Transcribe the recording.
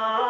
Ah